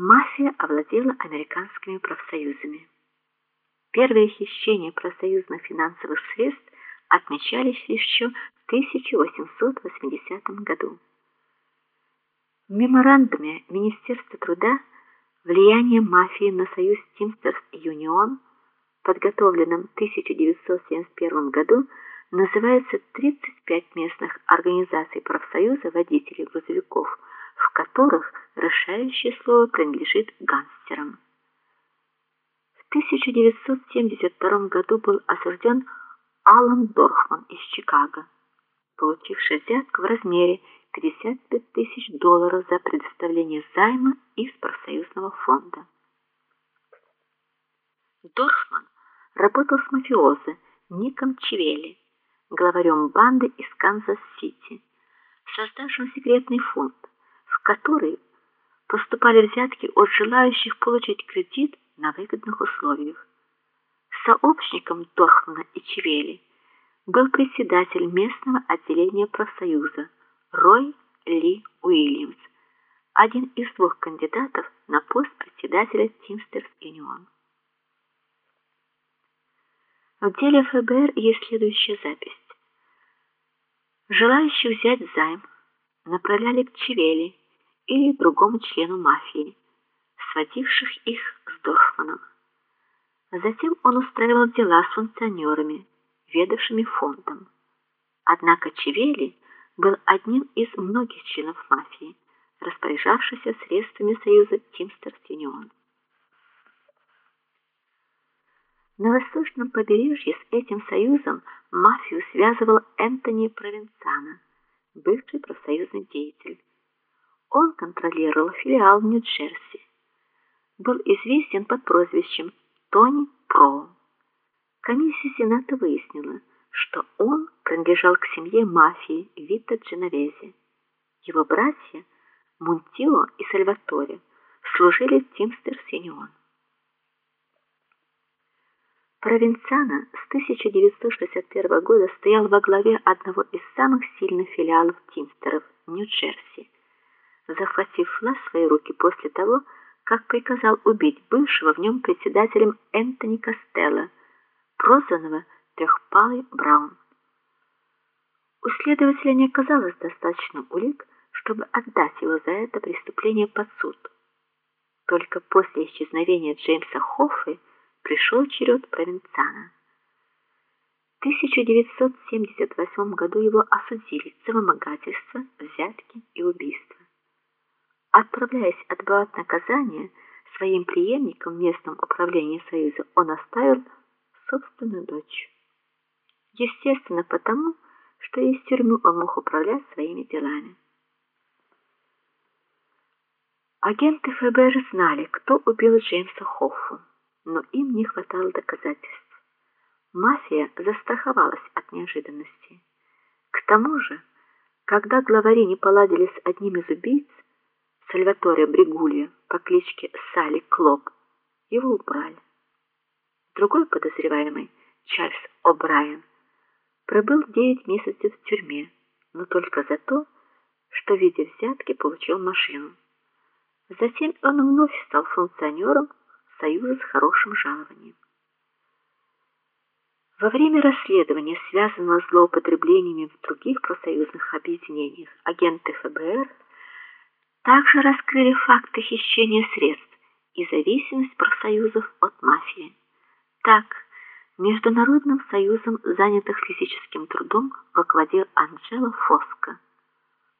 Мафия овладела американскими профсоюзами. Первые хищения профсоюзных финансовых средств отмечались еще в 1880 году. В меморандуме Министерства труда влияние мафии на союз Teamsters Union, подготовленном в 1971 году, называется 35 местных организаций профсоюза водителей грузовиков, в которых решающее слово принадлежит гангстерам. В 1972 году был осужден Алан Дорфман из Чикаго, получивший взятку в размере 55 тысяч долларов за предоставление займа из профсоюзного фонда. Дорфман работал с мафиози Ником Чивели, главарем банды из Канзас-Сити, создавшим секретный фонд, в который поступали взятки от желающих получить кредит на выгодных условиях. Сообщником Дорфмана и Чивели был председатель местного отделения профсоюза Рой Ли Уильямс, один из двух кандидатов на пост председателя Teamsters Union. В деле ФБР есть следующая запись. Желающих взять займ направляли к Чивели или другому члену мафии, сводивших их с Дорфманом. Затем он устраивал дела с функционерами, ведавшими фондом. Однако Чивели был одним из многих членов мафии, распоряжавшихся средствами союза Teamsters Union. На восточном побережье с этим союзом мафию связывал Энтони Провенцано, бывший профсоюзный деятель. Он контролировал филиал в Нью-Джерси. Был известен под прозвищем Тони Про. Комиссия Сената выяснила, что он принадлежал к семье мафии Вита Дженовези. Его братья Мунтио и Сальваторе служили в Teamsters Union. Провинцано с 1961 года стоял во главе одного из самых сильных филиалов Тимстеров Нью-Джерси, захватив в свои руки после того, как приказал убить бывшего в нем председателем Энтони Костелло, прозванного Трехпалый Браун. У следователя не оказалось достаточно улик, чтобы отдать его за это преступление под суд. Только после исчезновения Джеймса Хоффи пришел черед Провенцана. В 1978 году его осудили за вымогательство, взятки и убийство отправляясь отбывать наказание своим преемникам в местном управлении союза, он оставил собственную дочь. Естественно, потому, что из тюрьмы он мог управлять своими делами. Агенты ФБР знали, кто убил Джеймса Хоффу, но им не хватало доказательств. Мафия застраховалась от неожиданностей. К тому же, когда главари не поладили с одним из убийц, Сальваторе Бригулья по кличке Сали Клоп. Его убрали. Другой подозреваемый, Чарльз О'Брайен, пробыл 9 месяцев в тюрьме, но только за то, что в виде взятки получил машину. Затем он вновь стал функционером союза с хорошим жалованием. Во время расследования, связанного с злоупотреблениями в других профсоюзных объединениях, агенты ФБР также раскрыли факты хищения средств и зависимость профсоюзов от мафии. Так, Международным союзом занятых физическим трудом руководил Анджело Фоско,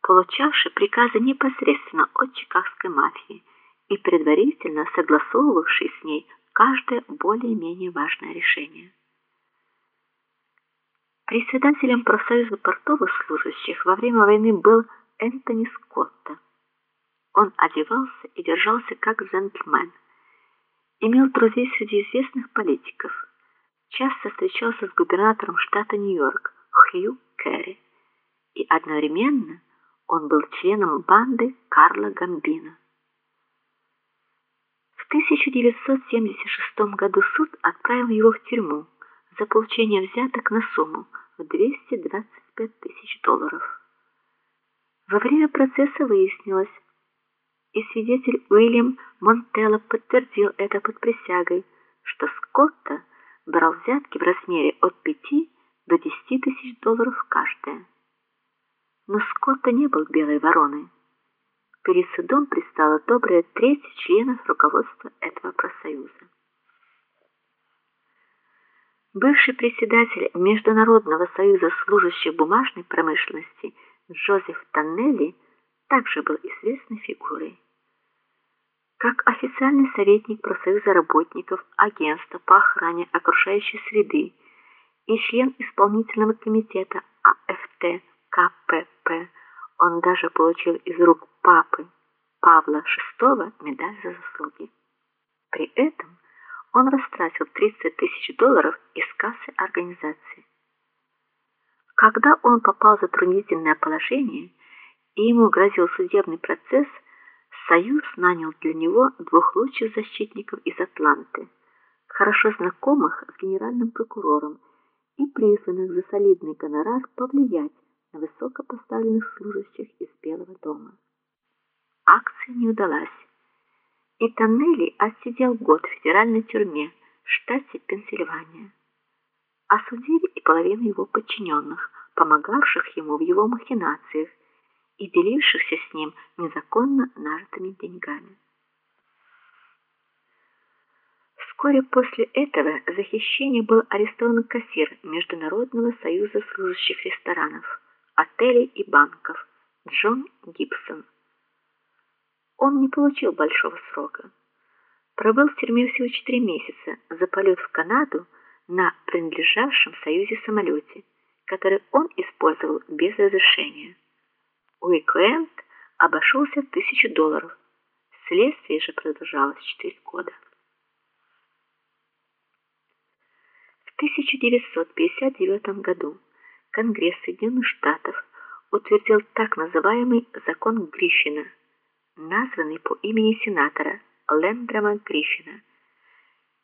получавший приказы непосредственно от чикагской мафии и предварительно согласовывавший с ней каждое более-менее важное решение. Председателем профсоюза портовых служащих во время войны был Энтони Скотта. Он одевался и держался как джентльмен. Имел друзей среди известных политиков. Часто встречался с губернатором штата Нью-Йорк Хью Керри. И одновременно он был членом банды Карла Гамбино. В 1976 году суд отправил его в тюрьму за получение взяток на сумму в 225 тысяч долларов. Во время процесса выяснилось, и свидетель Уильям Монтелло подтвердил это под присягой, что Скотта брал взятки в размере от 5 до 10 тысяч долларов каждая. Но Скотта не был белой вороной. Перед судом пристала добрая треть членов руководства этого профсоюза. Бывший председатель Международного союза служащих бумажной промышленности Джозеф Таннелли также был известной фигурой. Как официальный советник профсоюза работников Агентства по охране окружающей среды и член исполнительного комитета АФТ КПП, он даже получил из рук папы Павла VI медаль за заслуги. При этом он растратил 30 тысяч долларов из кассы организации. Когда он попал в затруднительное положение и ему грозил судебный процесс, Союз нанял для него двух лучших защитников из Атланты, хорошо знакомых с генеральным прокурором и призванных за солидный гонорар повлиять на высокопоставленных служащих из Белого дома. Акция не удалась. И Тоннелли отсидел год в федеральной тюрьме в штате Пенсильвания. Осудили и половину его подчиненных, помогавших ему в его махинациях и делившихся с ним незаконно нажитыми деньгами. Вскоре после этого за хищение был арестован кассир Международного союза служащих ресторанов, отелей и банков Джон Гибсон он не получил большого срока. Пробыл в тюрьме всего 4 месяца за полет в Канаду на принадлежавшем Союзе самолете, который он использовал без разрешения. Уикенд обошелся в тысячу долларов. Следствие же продолжалось 4 года. В 1959 году Конгресс Соединенных Штатов утвердил так называемый закон Гриффина – названный по имени сенатора Лендрома Гриффина,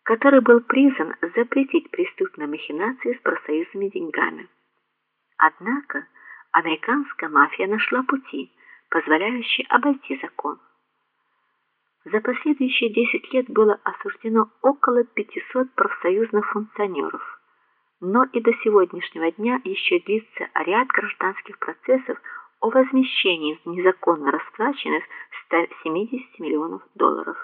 который был призван запретить преступные махинации с профсоюзными деньгами. Однако американская мафия нашла пути, позволяющие обойти закон. За последующие 10 лет было осуждено около 500 профсоюзных функционеров. Но и до сегодняшнего дня еще длится ряд гражданских процессов о возмещении незаконно расплаченных 170 миллионов долларов.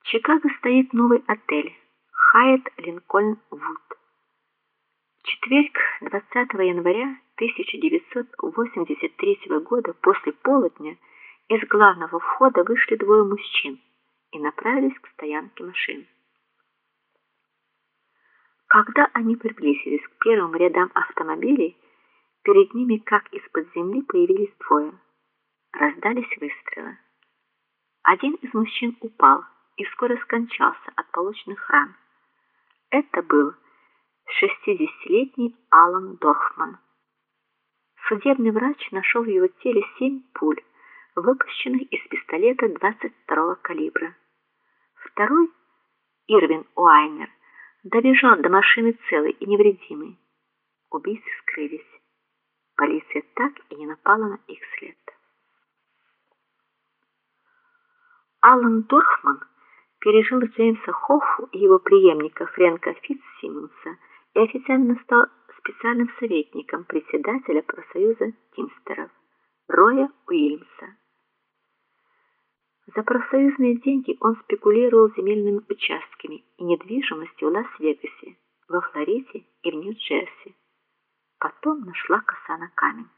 В Чикаго стоит новый отель Hyatt Lincoln Wood. Четверг, 20 января 1983 года после полудня из главного входа вышли двое мужчин и направились к стоянке машин. Когда они приблизились к первым рядам автомобилей, Перед ними, как из-под земли, появились двое. Раздались выстрелы. Один из мужчин упал и вскоре скончался от полученных ран. Это был 60-летний Алан Дорфман. Судебный врач нашел в его теле семь пуль, выпущенных из пистолета 22-го калибра. Второй, Ирвин Уайнер, добежал до машины целый и невредимый. Убийцы скрылись. Полиция так и не напала на их след. Алан Дорфман пережил Джеймса Хоффу и его преемника Фрэнка Фитцсимонса и официально стал специальным советником председателя профсоюза Тимстеров Роя Уильямса. За профсоюзные деньги он спекулировал земельными участками и недвижимостью в Лас-Вегасе, во Флориде и в Нью-Джерси. Потом нашла коса на камень.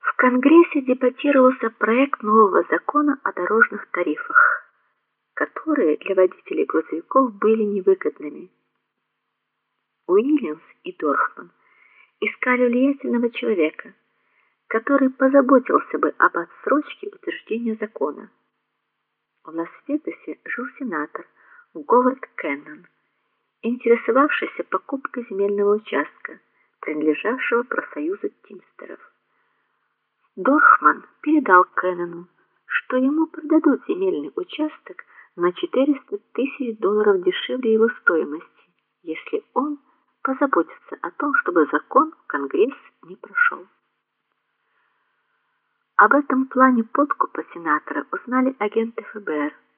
В Конгрессе дебатировался проект нового закона о дорожных тарифах, которые для водителей грузовиков были невыгодными. Уильямс и Дорфман искали влиятельного человека, который позаботился бы об отсрочке утверждения закона. В Лас-Вегасе жил сенатор Говард Кеннон, интересовавшийся покупкой земельного участка принадлежавшего профсоюзу Тимстеров. Дорфман передал Кеннону, что ему продадут земельный участок на 400 тысяч долларов дешевле его стоимости, если он позаботится о том, чтобы закон в Конгресс не прошел. Об этом плане подкупа сенатора узнали агенты ФБР.